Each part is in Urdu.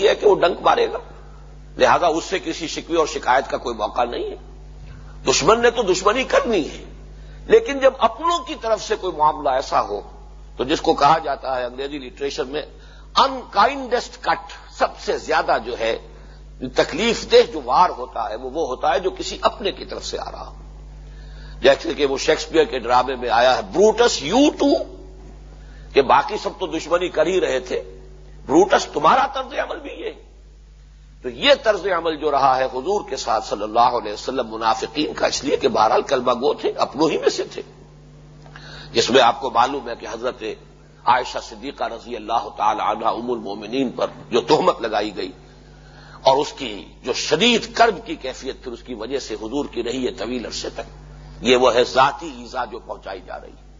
یہ ہے کہ وہ ڈنک مارے گا۔ لہذا اس سے کسی شکوی اور شکایت کا کوئی موقع نہیں ہے۔ دشمن نے تو دشمنی کرنی ہے۔ لیکن جب اپنوں کی طرف سے کوئی معاملہ ایسا ہو، تو جس کو کہا جاتا ہے انگریزی لٹریچر میں انکائنڈسٹ کٹ سب سے زیادہ جو ہے، تکلیف دہ جو وار ہوتا ہے، وہ وہ ہوتا ہے جو کسی اپنے کی طرف سے آ رہا ہو۔ جیسے کہ وہ شیکسپیئر کے ڈرامے میں آیا ہے بروٹس یو ٹو، کہ باقی سب تو دشمنی کر ہی رہے تھے۔ بروٹس تمہارا طرز عمل بھی یہ تو یہ طرز عمل جو رہا ہے حضور کے ساتھ صلی اللہ علیہ وسلم منافقین کا، اس لیے کہ بہرحال کلبہ گو تھے، اپنوں ہی میں سے تھے۔ جس میں آپ کو معلوم ہے کہ حضرت عائشہ صدیقہ رضی اللہ تعالی عنہ ام المومنین پر جو تہمت لگائی گئی اور اس کی جو شدید کرب کی کیفیت پھر اس کی وجہ سے حضور کی رہی ہے طویل عرصے تک۔ یہ وہ ہے ذاتی ایزا جو پہنچائی جا رہی ہے۔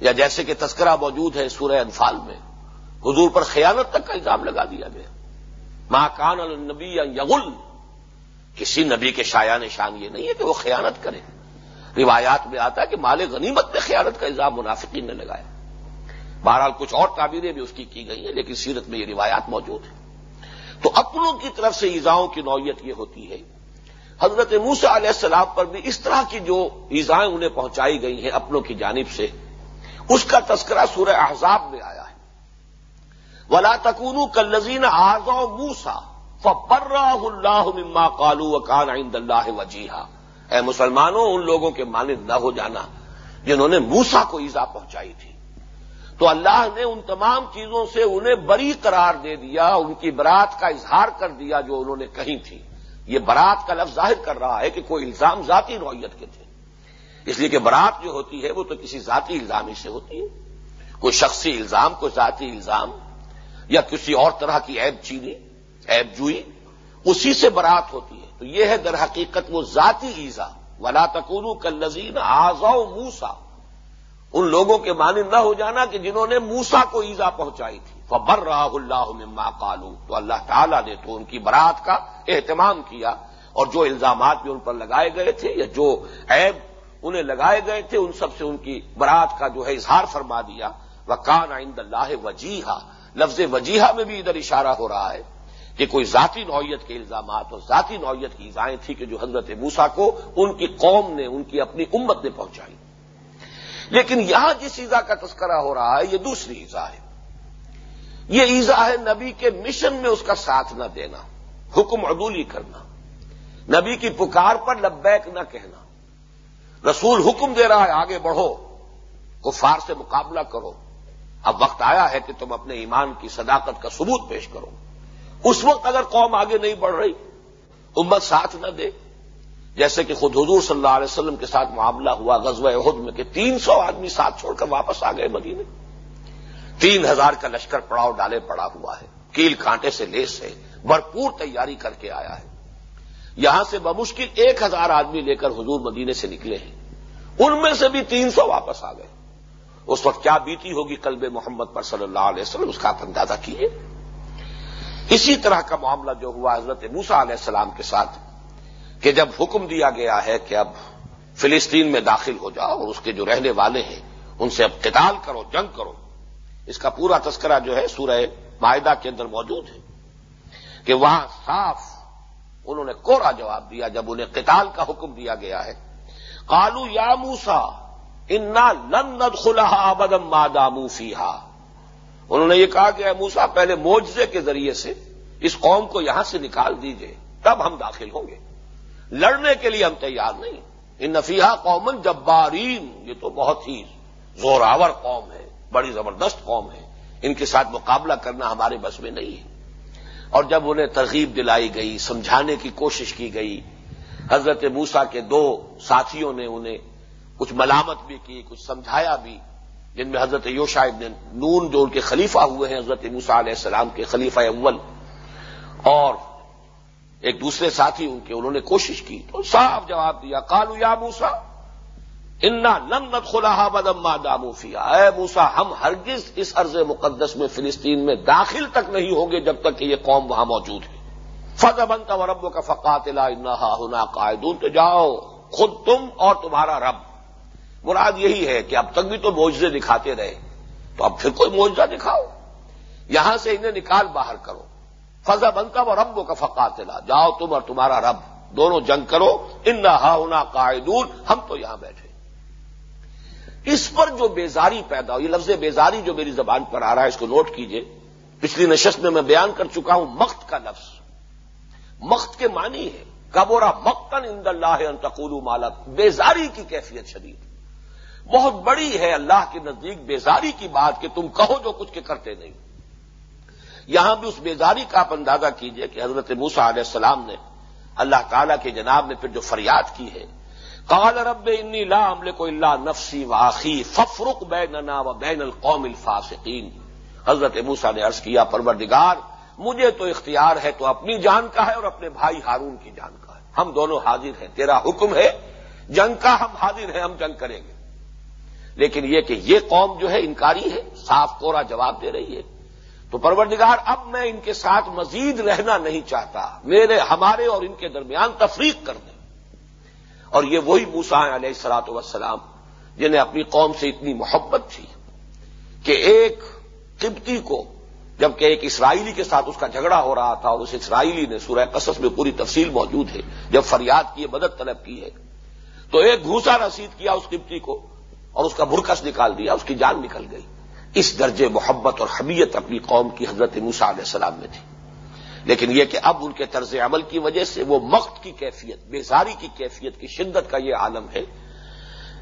یا جیسے کہ تذکرہ موجود ہے سورہ انفال میں۔ حضور پر خیانت تک کا الزام لگا دیا گیا۔ ماں کان النبی یا یغل۔ کسی نبی کے شایان شان یہ نہیں ہے کہ وہ خیانت کرے۔ روایات میں آتا ہے کہ مال غنیمت میں خیانت کا الزام منافقین نے لگایا۔ بہرحال کچھ اور تعبیریں بھی اس کی کی گئی ہیں، لیکن سیرت میں یہ روایات موجود ہیں۔ تو اپنوں کی طرف سے ایزاؤں کی نوعیت یہ ہوتی ہے۔ حضرت موسا علیہ السلام پر بھی اس طرح کی جو ایزائیں انہیں پہنچائی گئی ہیں اپنوں کی جانب سے، اس کا تذکرہ سورہ احزاب میں آیا۔ ولا تکون کلزین آزا موسا فبر اللہ مما کالو کان عند اللہ وجیحا اے مسلمانوں، ان لوگوں کے مانند نہ ہو جانا جنہوں نے موسا کو ایزا پہنچائی تھی۔ تو اللہ نے ان تمام چیزوں سے انہیں بری قرار دے دیا، ان کی برات کا اظہار کر دیا جو انہوں نے کہی تھی۔ یہ برات کا لفظ ظاہر کر رہا ہے کہ کوئی الزام ذاتی نوعیت کے تھے۔ اس لیے کہ برات جو ہوتی ہے وہ تو کسی ذاتی الزام ہی سے ہوتی ہے۔ کوئی شخصی الزام، کوئی ذاتی الزام۔ یا کسی اور طرح کی ایب چینی ایب جوئی، اسی سے برات ہوتی ہے۔ تو یہ ہے در حقیقت وہ ذاتی ایزا۔ ولا تکون کل نظین آزا موسا ان لوگوں کے مانند نہ ہو جانا کہ جنہوں نے موسا کو ایزا پہنچائی تھی۔ فبر راہ اللہ مما کالو تو اللہ تعالیٰ نے تو ان کی برات کا اہتمام کیا اور جو الزامات بھی ان پر لگائے گئے تھے یا جو عیب انہیں لگائے گئے تھے، ان سب سے ان کی برات کا جو ہے اظہار فرما دیا۔ وہ کان آئند اللہ وجیحا لفظ وجیحا میں بھی ادھر اشارہ ہو رہا ہے کہ کوئی ذاتی نوعیت کے الزامات اور ذاتی نوعیت کی ایزائیں تھیں کہ جو حضرت موسا کو ان کی قوم نے، ان کی اپنی امت نے پہنچائی۔ لیکن یہاں جس ایزا کا تذکرہ ہو رہا ہے، یہ دوسری ایزا ہے۔ یہ ایزا ہے نبی کے مشن میں اس کا ساتھ نہ دینا، حکم عدولی کرنا، نبی کی پکار پر لبیک نہ کہنا۔ رسول حکم دے رہا ہے، آگے بڑھو، کفار سے مقابلہ کرو۔ اب وقت آیا ہے کہ تم اپنے ایمان کی صداقت کا ثبوت پیش کرو۔ اس وقت اگر قوم آگے نہیں بڑھ رہی، امت ساتھ نہ دے۔ جیسے کہ خود حضور صلی اللہ علیہ وسلم کے ساتھ معاملہ ہوا غزوہ عہد میں کہ تین سو آدمی ساتھ چھوڑ کر واپس آ گئے مدینے۔ تین ہزار کا لشکر پڑاؤ ڈالے پڑا ہوا ہے۔ کیل کانٹے سے لیس ہے، بھرپور تیاری کر کے آیا ہے۔ یہاں سے بمشکل ایک ہزار آدمی لے کر حضور مدینے سے نکلے ہیں۔ ان میں سے بھی تین سو واپس آ گئے۔ اس وقت کیا بیتی ہوگی کلب محمد پر صلی اللہ علیہ وسلم؟ اس کا آپ اندازہ کیجیے اسی طرح کا معاملہ جو ہوا حضرت موسا علیہ السلام کے ساتھ، کہ جب حکم دیا گیا ہے کہ اب فلسطین میں داخل ہو جاؤ اور اس کے جو رہنے والے ہیں، ان سے اب قتال کرو، جنگ کرو۔ اس کا پورا تذکرہ جو ہے سورہ معاہدہ کے اندر موجود ہے۔ کہ وہاں صاف انہوں نے کوڑا جواب دیا جب انہیں قتال کا حکم دیا گیا ہے۔ کالو یا موسا انا لن خلا بدم مادا موفیہ انہوں نے یہ کہا کہ موسا پہلے موجزے کے ذریعے سے اس قوم کو یہاں سے نکال دیجیے، تب ہم داخل ہوں گے۔ لڑنے کے لیے ہم تیار نہیں۔ ان نفیہ قومن جبارین یہ تو بہت ہی زوراور قوم ہے، بڑی زبردست قوم ہے۔ ان کے ساتھ مقابلہ کرنا ہمارے بس میں نہیں ہے۔ اور جب انہیں ترغیب دلائی گئی، سمجھانے کی کوشش کی گئی، حضرت موسا کے دو ساتھیوں نے انہیں کچھ ملامت بھی کی، کچھ سمجھایا بھی، جن میں حضرت یوشا ابن نون جو ان کے خلیفہ ہوئے ہیں، حضرت موسا علیہ السلام کے خلیفہ اول۔ اور ایک دوسرے ساتھی ان کے، انہوں نے کوشش کی، تو صاف جواب دیا کالو یا موسا انا لم نت خلا بدم داموفیا اے موسا ہم ہرگز اس عرض مقدس میں، فلسطین میں داخل تک نہیں ہوں گے جب تک کہ یہ قوم وہاں موجود ہے۔ فض بنتا و رب کا فقات ہونا قائدون تو جاؤ، خود تم اور تمہارا رب۔ مراد یہی ہے کہ اب تک بھی تو موجے دکھاتے رہے تو اب پھر کوئی موجہ دکھاؤ یہاں سے انہیں نکال باہر کرو فضا بنتا وہ رب کا فقاتلا جاؤ تم اور تمہارا رب، دونوں جنگ کرو ان نہ قائدون ہم تو یہاں بیٹھے اس پر جو بیزاری پیدا ہوئی لفظ بیزاری جو میری زبان پر آ رہا ہے، اس کو نوٹ کیجیے۔ پچھلی نشست میں میں بیان کر چکا ہوں مخت کا لفظ۔ مخت کے معنی ہے، کبورا مختن اند اللہ انتقول مالک بیزاری کی کیفیت شدید۔ بہت بڑی ہے اللہ کے نزدیک بیزاری کی بات کہ تم کہو جو کچھ کے کرتے نہیں۔ یہاں بھی اس بیزاری کا آپ اندازہ کیجیے کہ حضرت موسا علیہ السلام نے اللہ تعالی کے جناب نے پھر جو فریاد کی ہے، قال رب انی لا عمل کو اللہ نفسی واخی ففرق بیننا و بین القوم الفاسقین۔ حضرت موسا نے عرض کیا، پروردگار، مجھے تو اختیار ہے تو اپنی جان کا ہے اور اپنے بھائی ہارون کی جان کا ہے۔ ہم دونوں حاضر ہیں، تیرا حکم ہے، جنگ کا ہم حاضر ہیں، ہم جنگ کریں گے۔ لیکن یہ کہ یہ قوم جو ہے انکاری ہے، صاف کورا جواب دے رہی ہے۔ تو پروردگار، اب میں ان کے ساتھ مزید رہنا نہیں چاہتا۔ میرے، ہمارے اور ان کے درمیان تفریق کر دیں۔ اور یہ وہی موسا علیہ السلاط وسلام جنہیں اپنی قوم سے اتنی محبت تھی کہ ایک قبطی کو، جبکہ ایک اسرائیلی کے ساتھ اس کا جھگڑا ہو رہا تھا اور اس اسرائیلی نے سورہ قصص میں پوری تفصیل موجود ہے، جب فریاد کی مدد طلب کی ہے۔ تو ایک گھوسا رسید کیا اس قبطی کو۔ اور اس کا برکس نکال دیا، اس کی جان نکل گئی۔ اس درجے محبت اور حمیت اپنی قوم کی حضرت موسا علیہ السلام میں تھی۔ لیکن یہ کہ اب ان کے طرز عمل کی وجہ سے وہ مقت کی کیفیت، بیزاری کی کیفیت کی شدت کا یہ عالم ہے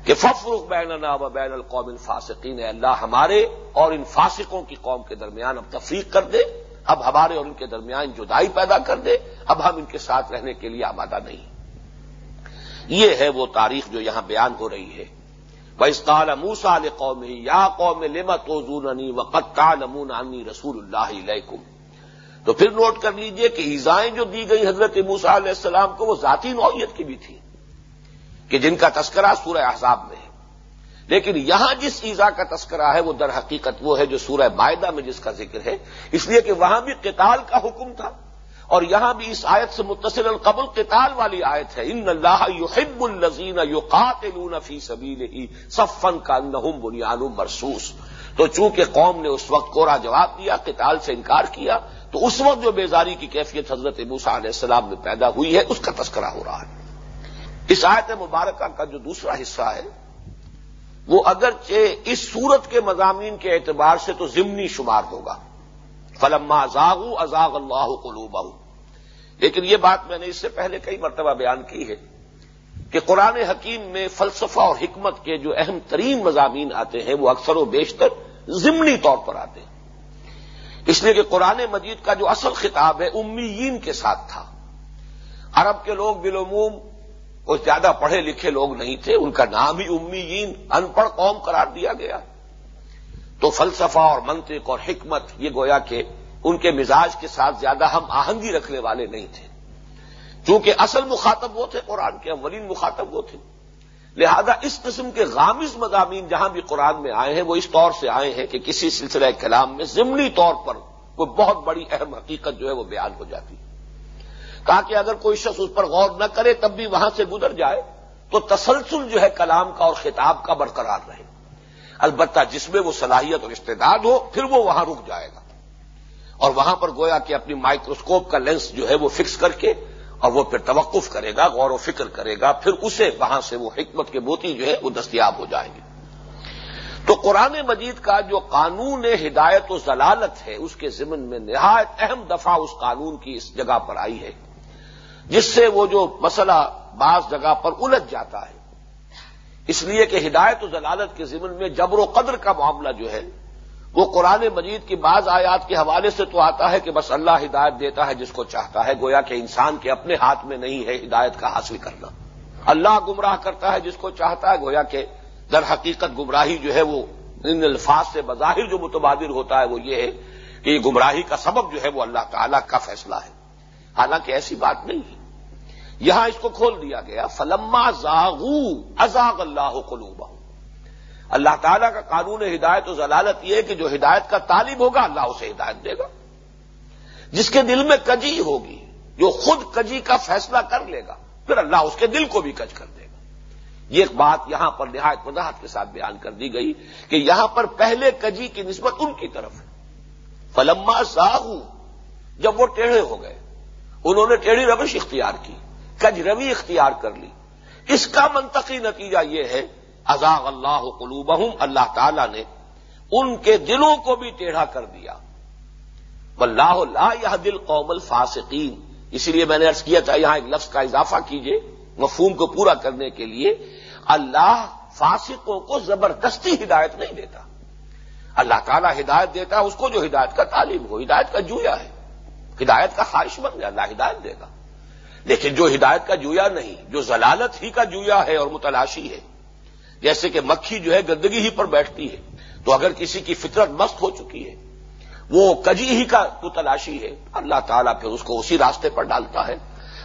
کہ ففرق بین و بین القوم الفاسقین اللہ ہمارے اور ان فاسقوں کی قوم کے درمیان اب تفریق کر دے، اب ہمارے اور ان کے درمیان جدائی پیدا کر دے، اب ہم ان کے ساتھ رہنے کے لیے آمادہ نہیں۔ یہ ہے وہ تاریخ جو یہاں بیان ہو رہی ہے۔ بسطال موسا قوم یا قوم لمت وزونی وقت نمون رسول اللہ علیکم تو پھر نوٹ کر لیجیے کہ ایزائیں جو دی گئی حضرت موسا علیہ السلام کو وہ ذاتی نوعیت کی بھی تھی کہ جن کا تذکرہ سورہ احزاب میں ہے۔ لیکن یہاں جس ایزا کا تذکرہ ہے وہ در حقیقت وہ ہے جو سورہ معدہ میں جس کا ذکر ہے۔ اس لیے کہ وہاں بھی قتال کا حکم تھا۔ اور یہاں بھی اس آیت سے متصل القبل قتال والی آیت ہے۔ ان اللہ یحب الزین یقاتلون فی سبیل ہی صفن کا نہم بنیاد مرسوس تو چونکہ قوم نے اس وقت کورا جواب دیا، قتال سے انکار کیا، تو اس وقت جو بیزاری کی کیفیت حضرت موسا علیہ السلام میں پیدا ہوئی ہے، اس کا تذکرہ ہو رہا ہے۔ اس آیت مبارکہ کا جو دوسرا حصہ ہے، وہ اگرچہ اس صورت کے مضامین کے اعتبار سے تو ضمنی شمار ہوگا۔ فلما ازاغ ازاغ اللہ قلوبہ لیکن یہ بات میں نے اس سے پہلے کئی مرتبہ بیان کی ہے کہ قرآن حکیم میں فلسفہ اور حکمت کے جو اہم ترین مضامین آتے ہیں، وہ اکثر و بیشتر ضمنی طور پر آتے ہیں۔ اس لیے کہ قرآن مجید کا جو اصل خطاب ہے، امیین کے ساتھ تھا۔ عرب کے لوگ بالعموم، وہ زیادہ پڑھے لکھے لوگ نہیں تھے، ان کا نام ہی امیین ان پڑھ قوم قرار دیا گیا۔ تو فلسفہ اور منطق اور حکمت یہ گویا کہ ان کے مزاج کے ساتھ زیادہ ہم آہنگی رکھنے والے نہیں تھے۔ چونکہ اصل مخاطب وہ تھے، قرآن کے اولین مخاطب وہ تھے۔ لہذا اس قسم کے غامز مضامین جہاں بھی قرآن میں آئے ہیں، وہ اس طور سے آئے ہیں کہ کسی سلسلہ کلام میں ضمنی طور پر کوئی بہت بڑی اہم حقیقت جو ہے وہ بیان ہو جاتی۔ ہے تاکہ اگر کوئی شخص اس پر غور نہ کرے تب بھی وہاں سے گزر جائے، تو تسلسل جو ہے کلام کا اور خطاب کا برقرار رہے۔ البتہ جس میں وہ صلاحیت اور استعداد ہو، پھر وہ وہاں رک جائے گا۔ اور وہاں پر گویا کہ اپنی مائکروسکوپ کا لینس جو ہے وہ فکس کر کے اور وہ پھر توقف کرے گا، غور و فکر کرے گا، پھر اسے وہاں سے وہ حکمت کے موتی جو ہے وہ دستیاب ہو جائیں گے۔ تو قرآن مجید کا جو قانون ہدایت و ضلالت ہے، اس کے ضمن میں نہایت اہم دفعہ اس قانون کی اس جگہ پر آئی ہے، جس سے وہ جو مسئلہ بعض جگہ پر الجھ جاتا ہے۔ اس لیے کہ ہدایت و ضلالت کے ضمن میں جبر و قدر کا معاملہ جو ہے، وہ قرآن مجید کی بعض آیات کے حوالے سے تو آتا ہے کہ بس اللہ ہدایت دیتا ہے جس کو چاہتا ہے، گویا کہ انسان کے اپنے ہاتھ میں نہیں ہے ہدایت کا حاصل کرنا۔ اللہ گمراہ کرتا ہے جس کو چاہتا ہے، گویا کہ در حقیقت گمراہی جو ہے وہ ان الفاظ سے بظاہر جو متبادر ہوتا ہے وہ یہ ہے کہ یہ گمراہی کا سبب جو ہے وہ اللہ تعالی کا فیصلہ ہے۔ حالانکہ ایسی بات نہیں ہے۔ یہاں اس کو کھول دیا گیا، فلما زاغو ازاغ اللہ قلوبہ اللہ تعالیٰ کا قانون ہدایت و ضلالت یہ ہے کہ جو ہدایت کا طالب ہوگا اللہ اسے ہدایت دے گا۔ جس کے دل میں کجی ہوگی، جو خود کجی کا فیصلہ کر لے گا، پھر اللہ اس کے دل کو بھی کج کر دے گا۔ یہ ایک بات یہاں پر نہایت وضاحت کے ساتھ بیان کر دی گئی کہ یہاں پر پہلے کجی کی نسبت ان کی طرف ہے۔ فلما زاغو جب وہ ٹیڑھے ہو گئے، انہوں نے ٹیڑھی روش اختیار کی۔ کج روی اختیار کر لی۔ اس کا منطقی نتیجہ یہ ہے ازاغ اللہ قلوبہم، اللہ تعالی نے ان کے دلوں کو بھی ٹیڑھا کر دیا۔ واللہ لا یہ دل قوم الفاسقین۔ اسی لیے میں نے ارض کیا تھا، یہاں ایک لفظ کا اضافہ کیجیے، مفہوم کو پورا کرنے کے لیے۔ اللہ فاسقوں کو زبردستی ہدایت نہیں دیتا۔ اللہ تعالیٰ ہدایت دیتا ہے اس کو جو ہدایت کا تعلیم ہو، ہدایت کا جویا ہے۔ ہدایت کا خواہش بن گیا، اللہ ہدایت دے گا۔ لیکن جو ہدایت کا جویا نہیں، جو ضلالت ہی کا جویا ہے اور متلاشی ہے، جیسے کہ مکھی جو ہے گندگی ہی پر بیٹھتی ہے، تو اگر کسی کی فطرت مست ہو چکی ہے، وہ کجی ہی کا متلاشی ہے، اللہ تعالیٰ پھر اس کو اسی راستے پر ڈالتا ہے۔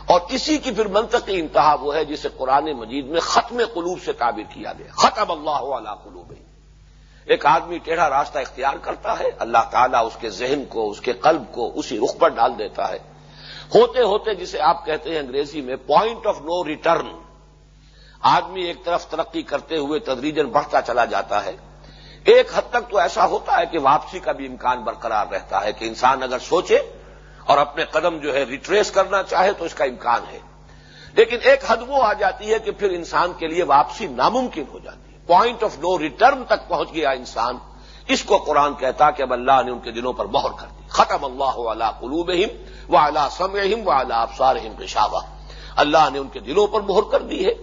اور اسی کی پھر منطقی انتہا وہ ہے جسے قرآن مجید میں ختم قلوب سے تعبیر کیا گیا۔ ختم اللہ علیہ قلوب ایک آدمی ٹیڑھا راستہ اختیار کرتا ہے، اللہ تعالیٰ اس کے ذہن کو، اس کے قلب کو اسی رخ پر ڈال دیتا ہے۔ ہوتے ہوتے جسے آپ کہتے ہیں انگریزی میں پوائنٹ آف نو ریٹرن آدمی ایک طرف ترقی کرتے ہوئے تدریجن بڑھتا چلا جاتا ہے. ایک حد تک تو ایسا ہوتا ہے کہ واپسی کا بھی امکان برقرار رہتا ہے کہ انسان اگر سوچے اور اپنے قدم جو ہے ریٹریس کرنا چاہے تو اس کا امکان ہے. لیکن ایک حد وہ آ جاتی ہے کہ پھر انسان کے لیے واپسی ناممکن ہو جاتی ہے. پوائنٹ آف نو ریٹرن تک پہنچ گیا انسان. اس کو قرآن کہتا کہ اب اللہ نے ان کے دلوں پر مہر کر دی ختم اللہ علا قلوب و اعلیٰ سمہم و اعلیٰ افسار پشاوا اللہ نے ان کے دلوں پر مہر کر دی ہے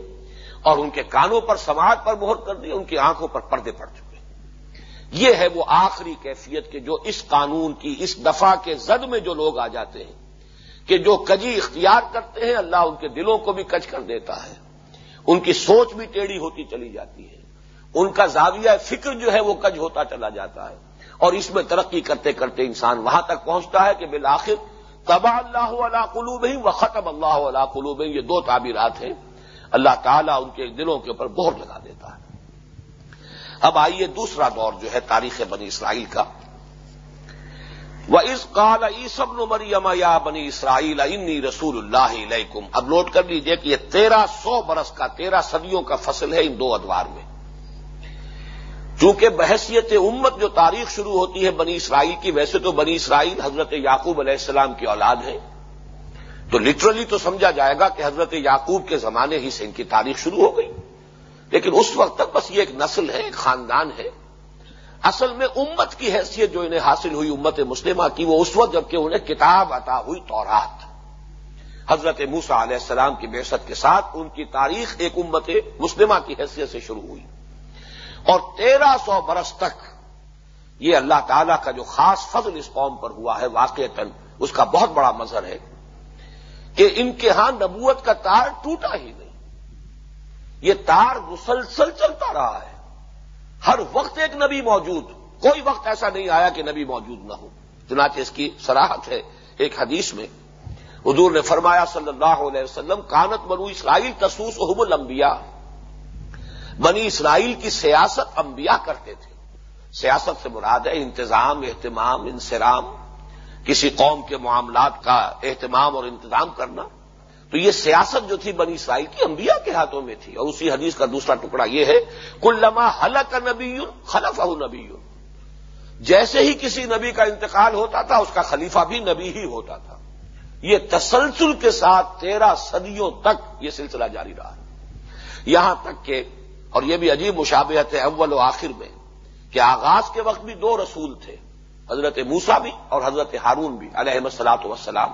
اور ان کے کانوں پر سماج پر مہر کر دی، ان کی آنکھوں پر پردے پڑ چکے۔ یہ ہے وہ آخری کیفیت کے جو اس قانون کی، اس دفعہ کے زد میں جو لوگ آ جاتے ہیں، کہ جو کجی اختیار کرتے ہیں، اللہ ان کے دلوں کو بھی کچ کر دیتا ہے۔ ان کی سوچ بھی ٹیڑھی ہوتی چلی جاتی ہے۔ ان کا زاویہ فکر جو ہے وہ کج ہوتا چلا جاتا ہے۔ اور اس میں ترقی کرتے کرتے انسان وہاں تک پہنچتا ہے کہ بالآخر تباہ اللہ علیہ قلوب ہی و ختم اللہ علیہ قلوب یہ دو تعبیرات ہیں۔ اللہ تعالیٰ ان کے دلوں کے اوپر بہت لگا دیتا ہے۔ اب آئیے دوسرا دور جو ہے تاریخ بنی اسرائیل کا۔ وہ اس قال عیسب مریم یا بنی اسرائیل انی رسول اللہ علیکم اب نوٹ کر لیجیے کہ یہ تیرہ سو برس کا، تیرہ صدیوں کا فصل ہے ان دو ادوار میں۔ چونکہ بحثیت امت جو تاریخ شروع ہوتی ہے بنی اسرائیل کی، ویسے تو بنی اسرائیل حضرت یعقوب علیہ السلام کی اولاد ہے۔ تو لٹرلی تو سمجھا جائے گا کہ حضرت یعقوب کے زمانے ہی سے ان کی تاریخ شروع ہو گئی۔ لیکن اس وقت تک بس یہ ایک نسل ہے، ایک خاندان ہے۔ اصل میں امت کی حیثیت جو انہیں حاصل ہوئی امت مسلمہ کی، وہ اس وقت جبکہ انہیں کتاب عطا ہوئی تورات۔ حضرت موسا علیہ السلام کی بحثت کے ساتھ ان کی تاریخ ایک امت مسلمہ کی حیثیت سے شروع ہوئی۔ اور تیرہ سو برس تک یہ اللہ تعالی کا جو خاص فضل اس قوم پر ہوا ہے واقع اس کا بہت بڑا مظہر ہے کہ ان کے ہاں نبوت کا تار ٹوٹا ہی نہیں۔ یہ تار مسلسل چلتا رہا ہے۔ ہر وقت ایک نبی موجود، کوئی وقت ایسا نہیں آیا کہ نبی موجود نہ ہو۔ چنانچہ اس کی سراہت ہے ایک حدیث میں، حضور نے فرمایا صلی اللہ علیہ وسلم، کانت بنو اسرائیل تسوس احب الانبیاء۔ بنی اسرائیل کی سیاست انبیاء کرتے تھے۔ سیاست سے مراد ہے انتظام، اہتمام انسرام کسی قوم کے معاملات کا اہتمام اور انتظام کرنا۔ تو یہ سیاست جو تھی بنی اسرائیل کی انبیاء کے ہاتھوں میں تھی۔ اور اسی حدیث کا دوسرا ٹکڑا یہ ہے کل لما حلق نبی خلف نبی جیسے ہی کسی نبی کا انتقال ہوتا تھا، اس کا خلیفہ بھی نبی ہی ہوتا تھا۔ یہ تسلسل کے ساتھ تیرہ صدیوں تک یہ سلسلہ جاری رہا۔ یہاں تک کہ اور یہ بھی عجیب مشابہت ہے اول و آخر میں کہ آغاز کے وقت بھی دو رسول تھے، حضرت موسا بھی اور حضرت ہارون بھی علیہ مسلاط وسلام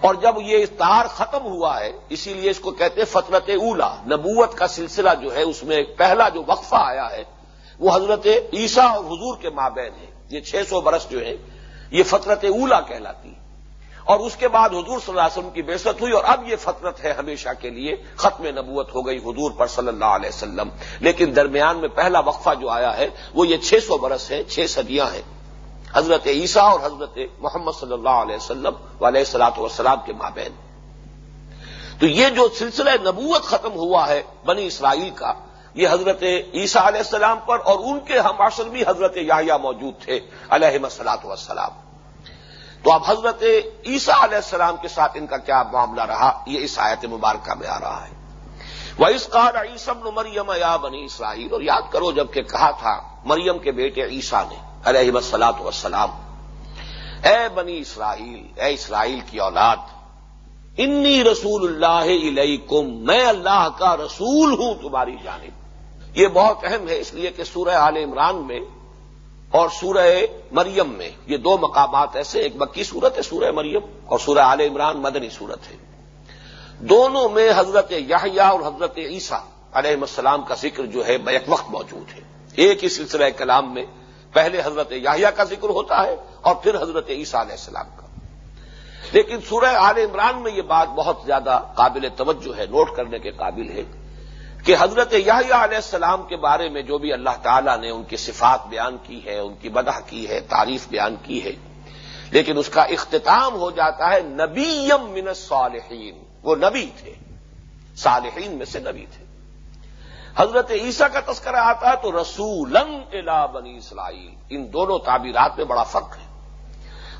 اور جب یہ تار ختم ہوا ہے، اسی لیے اس کو کہتے ہیں فطرت اولا نبوت کا سلسلہ جو ہے، اس میں پہلا جو وقفہ آیا ہے، وہ حضرت عیسیٰ اور حضور کے مابین ہے۔ یہ چھ سو برس جو ہے، یہ فطرت اولا کہلاتی۔ اور اس کے بعد حضور صلی اللہ علیہ وسلم کی بےست ہوئی اور اب یہ فطرت ہے ہمیشہ کے لیے، ختم نبوت ہو گئی حضور پر صلی اللہ علیہ وسلم۔ لیکن درمیان میں پہلا وقفہ جو آیا ہے، وہ یہ چھ سو برس ہے چھ صدیاں ہیں۔ حضرت عیسیٰ اور حضرت محمد صلی اللہ علیہ وسلم علیہ السلاط وسلام کے مابین۔ تو یہ جو سلسلہ نبوت ختم ہوا ہے بنی اسرائیل کا، یہ حضرت عیسیٰ علیہ السلام پر اور ان کے ہم بھی حضرت یاہیا موجود تھے علیہ مسلاط وسلام تو اب حضرت عیسیٰ علیہ السلام کے ساتھ ان کا کیا معاملہ رہا؟ یہ اس آیت مبارکہ میں آ رہا ہے۔ وہ اس قار عیسم مریم یا بنی اسرائیل اور یاد کرو جبکہ کہا تھا مریم کے بیٹے عیسیٰ نے علیہ وسلاط وسلام اے بنی اسرائیل، اے اسرائیل کی اولاد، انی رسول اللہ علیکم، میں اللہ کا رسول ہوں تمہاری جانب۔ یہ بہت اہم ہے اس لیے کہ سورہ عال عمران میں اور سورہ مریم میں، یہ دو مقامات ایسے، ایک مکی صورت ہے سورہ مریم اور سورہ عال عمران مدنی صورت ہے۔ دونوں میں حضرت یاہیا اور حضرت عیسیٰ علیہ السلام کا ذکر جو ہے بیک وقت موجود ہے۔ ایک ہی سلسلہ کلام میں پہلے حضرت یاہیا کا ذکر ہوتا ہے اور پھر حضرت عیسیٰ علیہ السلام کا۔ لیکن سورہ عال عمران میں یہ بات بہت زیادہ قابل توجہ ہے، نوٹ کرنے کے قابل ہے۔ کہ حضرت یاہیا علیہ السلام کے بارے میں جو بھی اللہ تعالیٰ نے ان کی صفات بیان کی ہے، ان کی بدح کی ہے، تعریف بیان کی ہے، لیکن اس کا اختتام ہو جاتا ہے نبیم من الصالحین۔ وہ نبی تھے۔ صالحین میں سے نبی تھے۔ حضرت عیسیٰ کا تذکرہ آتا ہے تو رسولن الا بنی اسرائیل۔ ان دونوں تعبیرات میں بڑا فرق ہے۔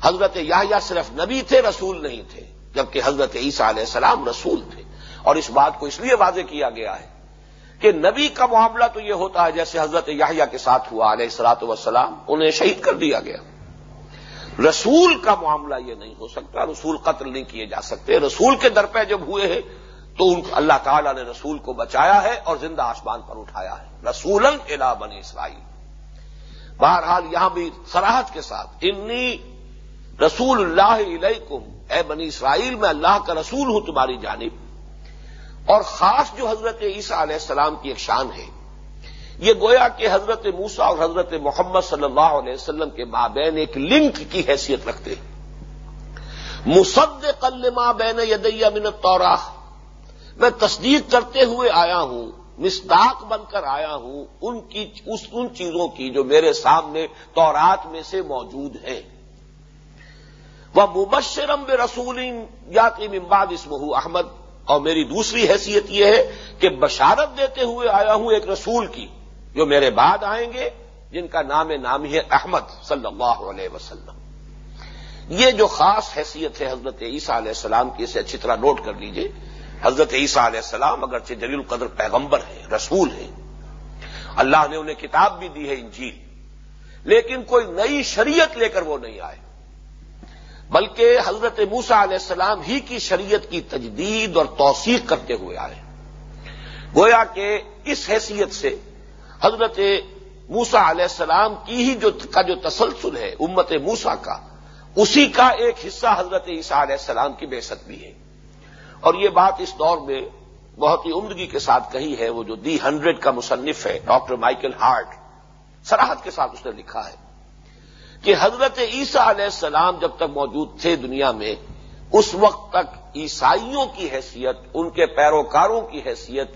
حضرت یاہیا صرف نبی تھے، رسول نہیں تھے، جبکہ حضرت عیسیٰ علیہ السلام رسول تھے۔ اور اس بات کو اس لیے واضح کیا گیا ہے کہ نبی کا معاملہ تو یہ ہوتا ہے جیسے حضرت یاہیا کے ساتھ ہوا علیہ السلاط وسلام انہیں شہید کر دیا گیا۔ رسول کا معاملہ یہ نہیں ہو سکتا، رسول قتل نہیں کیے جا سکتے۔ رسول کے در پہ جب ہوئے ہیں تو ان اللہ تعالیٰ نے رسول کو بچایا ہے اور زندہ آسمان پر اٹھایا ہے۔ رسولن الا بنی اسرائیل۔ بہرحال یہاں بھی سراہد کے ساتھ انی رسول اللہ علیکم، اے بنی اسرائیل، میں اللہ کا رسول ہوں تمہاری جانب۔ اور خاص جو حضرت عیسیٰ علیہ السلام کی ایک شان ہے، یہ گویا کہ حضرت موسا اور حضرت محمد صلی اللہ علیہ وسلم کے مابین ایک لنک کی حیثیت رکھتے ہیں۔ مصد قل ماں بین یدیا منت توراہ میں تصدیق کرتے ہوئے آیا ہوں مستاق بن کر آیا ہوں ان کی، اس، ان چیزوں کی جو میرے سامنے تورات میں سے موجود ہیں۔ وہ مبشرم بے رسول یاتی ممباد اسمہ احمد اور میری دوسری حیثیت یہ ہے کہ بشارت دیتے ہوئے آیا ہوں ایک رسول کی، جو میرے بعد آئیں گے، جن کا نام نام ہے احمد صلی اللہ علیہ وسلم۔ یہ جو خاص حیثیت ہے حضرت عیسیٰ علیہ السلام کی، اسے اچھی طرح نوٹ کر لیجیے۔ حضرت عیسیٰ علیہ السلام اگرچہ جلیل القدر پیغمبر ہیں، رسول ہیں۔ اللہ نے انہیں کتاب بھی دی ہے انجیل، لیکن کوئی نئی شریعت لے کر وہ نہیں آئے۔ بلکہ حضرت موسا علیہ السلام ہی کی شریعت کی تجدید اور توثیق کرتے ہوئے آئے۔ گویا کہ اس حیثیت سے حضرت موسا علیہ السلام کی ہی جو کا جو تسلسل ہے امت موسا کا، اسی کا ایک حصہ حضرت عیسیٰ علیہ السلام کی بے بھی ہے۔ اور یہ بات اس دور میں بہت ہی عمدگی کے ساتھ کہی ہے، وہ جو دی ہنڈریڈ کا مصنف ہے، ڈاکٹر مائیکل ہارٹ سراہد کے ساتھ اس نے لکھا ہے۔ کہ حضرت عیسیٰ علیہ السلام جب تک موجود تھے دنیا میں، اس وقت تک عیسائیوں کی حیثیت، ان کے پیروکاروں کی حیثیت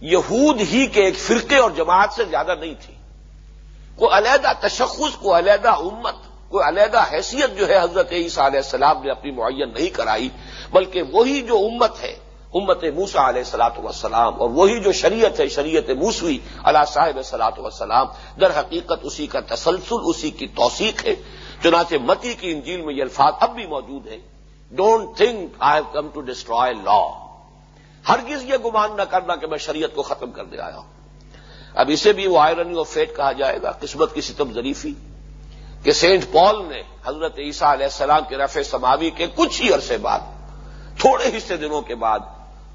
یہود ہی کے ایک فرقے اور جماعت سے زیادہ نہیں تھی۔ کوئی علیحدہ تشخص کو علیحدہ امت، کوئی علیحدہ حیثیت جو ہے حضرت عیسیٰ علیہ السلام نے اپنی معین نہیں کرائی، بلکہ وہی جو امت ہے امت موسا علیہ سلاۃ وسلام اور وہی جو شریعت ہے، شریعت موسوی علیہ صاحب سلاۃ وسلام در حقیقت اسی کا تسلسل، اسی کی توثیق ہے۔ چنانچہ متی کی انجیل میں یہ الفاظ اب بھی موجود ہیں۔ Don't think I have come to destroy لا ہرگز یہ گمان نہ کرنا کہ میں شریعت کو ختم کر دے آیا ہوں۔ اب اسے بھی وہ آئرنی اور فیٹ کہا جائے گا، قسمت کی ستم ظریفی۔ کہ سینٹ پال نے حضرت عیسیٰ علیہ السلام کے رفع سماوی کے کچھ ہی عرصے بعد، تھوڑے حصے دنوں کے بعد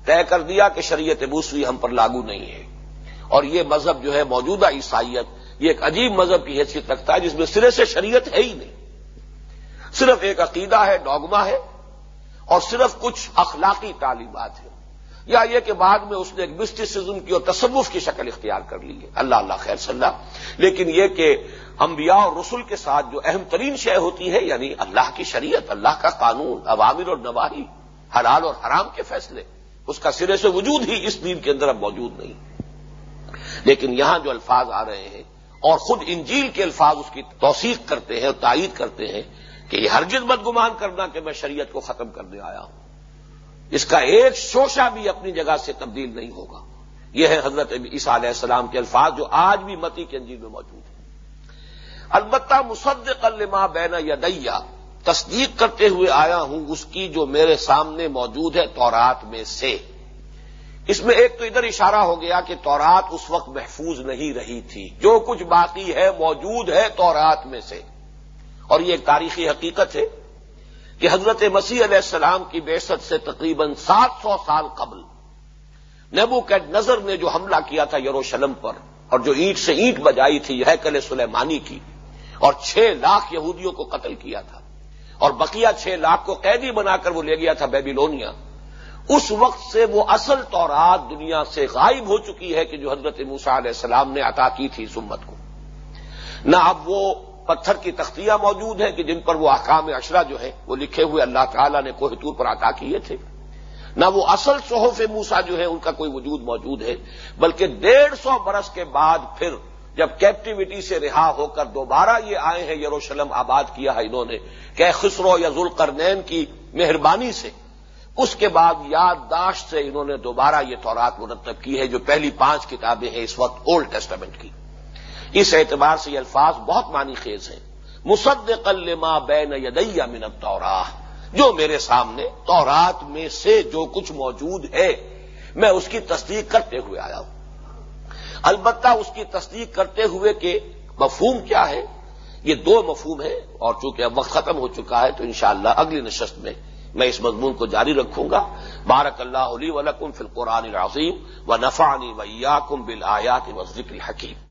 طے کر دیا کہ شریعت موسوی ہم پر لاگو نہیں ہے۔ اور یہ مذہب جو ہے موجودہ عیسائیت، یہ ایک عجیب مذہب کی حیثیت رکھتا ہے جس میں سرے سے شریعت ہے ہی نہیں۔ صرف ایک عقیدہ ہے ڈوگما ہے، اور صرف کچھ اخلاقی تعلیمات ہیں۔ یا یہ کہ بعد میں اس نے ایک مسٹسزم کی اور تصوف کی شکل اختیار کر لی ہے۔ اللہ اللہ خیر صلی اللہ۔ لیکن یہ کہ انبیاء اور رسول کے ساتھ جو اہم ترین شے ہوتی ہے یعنی اللہ کی شریعت، اللہ کا قانون، عوامر اور نواحی حلال اور حرام کے فیصلے۔ اس کا سرے سے وجود ہی اس دین کے اندر اب موجود نہیں۔ لیکن یہاں جو الفاظ آ رہے ہیں اور خود انجیل کے الفاظ اس کی توثیق کرتے ہیں اور تائید کرتے ہیں کہ یہ ہرگز مت گمان کرنا کہ میں شریعت کو ختم کرنے آیا ہوں۔ اس کا ایک شوشہ بھی اپنی جگہ سے تبدیل نہیں ہوگا۔ یہ ہے حضرت عیسیٰ علیہ السلام کے الفاظ جو آج بھی متی کے انجیل میں موجود ہیں۔ البتہ مصدق الما بین یدیا تصدیق کرتے ہوئے آیا ہوں، اس کی جو میرے سامنے موجود ہے تورات میں سے۔ اس میں ایک تو ادھر اشارہ ہو گیا کہ تورات اس وقت محفوظ نہیں رہی تھی۔ جو کچھ باقی ہے، موجود ہے تورات میں سے۔ اور یہ ایک تاریخی حقیقت ہے کہ حضرت مسیح علیہ السلام کی بیست سے تقریباً سات سو سال قبل نیبو کیٹ نظر نے جو حملہ کیا تھا یروشلم پر، اور جو اینٹ سے اینٹ بجائی تھی ہیکل سلیمانی کی، اور چھ لاکھ یہودیوں کو قتل کیا تھا۔ اور بقیہ چھ لاکھ کو قیدی بنا کر وہ لے گیا تھا بیبیلونیا۔ اس وقت سے وہ اصل تورات دنیا سے غائب ہو چکی ہے کہ جو حضرت موسا علیہ السلام نے عطا کی تھی سمت کو۔ نہ اب وہ پتھر کی تختیاں موجود ہیں کہ جن پر وہ احکام اشرا جو ہے وہ لکھے ہوئے اللہ تعالیٰ نے کوہ طور پر عطا کیے تھے۔ نہ وہ اصل صحف موسا جو ہے ان کا کوئی وجود موجود ہے، بلکہ ڈیڑھ سو برس کے بعد پھر جب کیپٹیوٹی سے رہا ہو کر دوبارہ یہ آئے ہیں یروشلم آباد کیا ہے انہوں نے، کہ خسرو یا ذوالقرنین کی مہربانی سے۔ اس کے بعد یادداشت سے انہوں نے دوبارہ یہ تورات مرتب کی ہے، جو پہلی پانچ کتابیں ہیں اس وقت اولڈ ٹیسٹامنٹ کی۔ اس اعتبار سے یہ الفاظ بہت معنی خیز ہیں۔ مصد قلما بین یدیا منت تورا جو میرے سامنے تورات میں سے جو کچھ موجود ہے، میں اس کی تصدیق کرتے ہوئے آیا ہوں۔ البتہ اس کی تصدیق کرتے ہوئے کہ مفہوم کیا ہے؟ یہ دو مفہوم ہے اور چونکہ اب وقت ختم ہو چکا ہے تو انشاءاللہ اگلی نشست میں میں اس مضمون کو جاری رکھوں گا۔ بارک اللہ علی ولکم فی القرآن العظیم و نفاانی ویا کم بلآیات و ذکر حکیم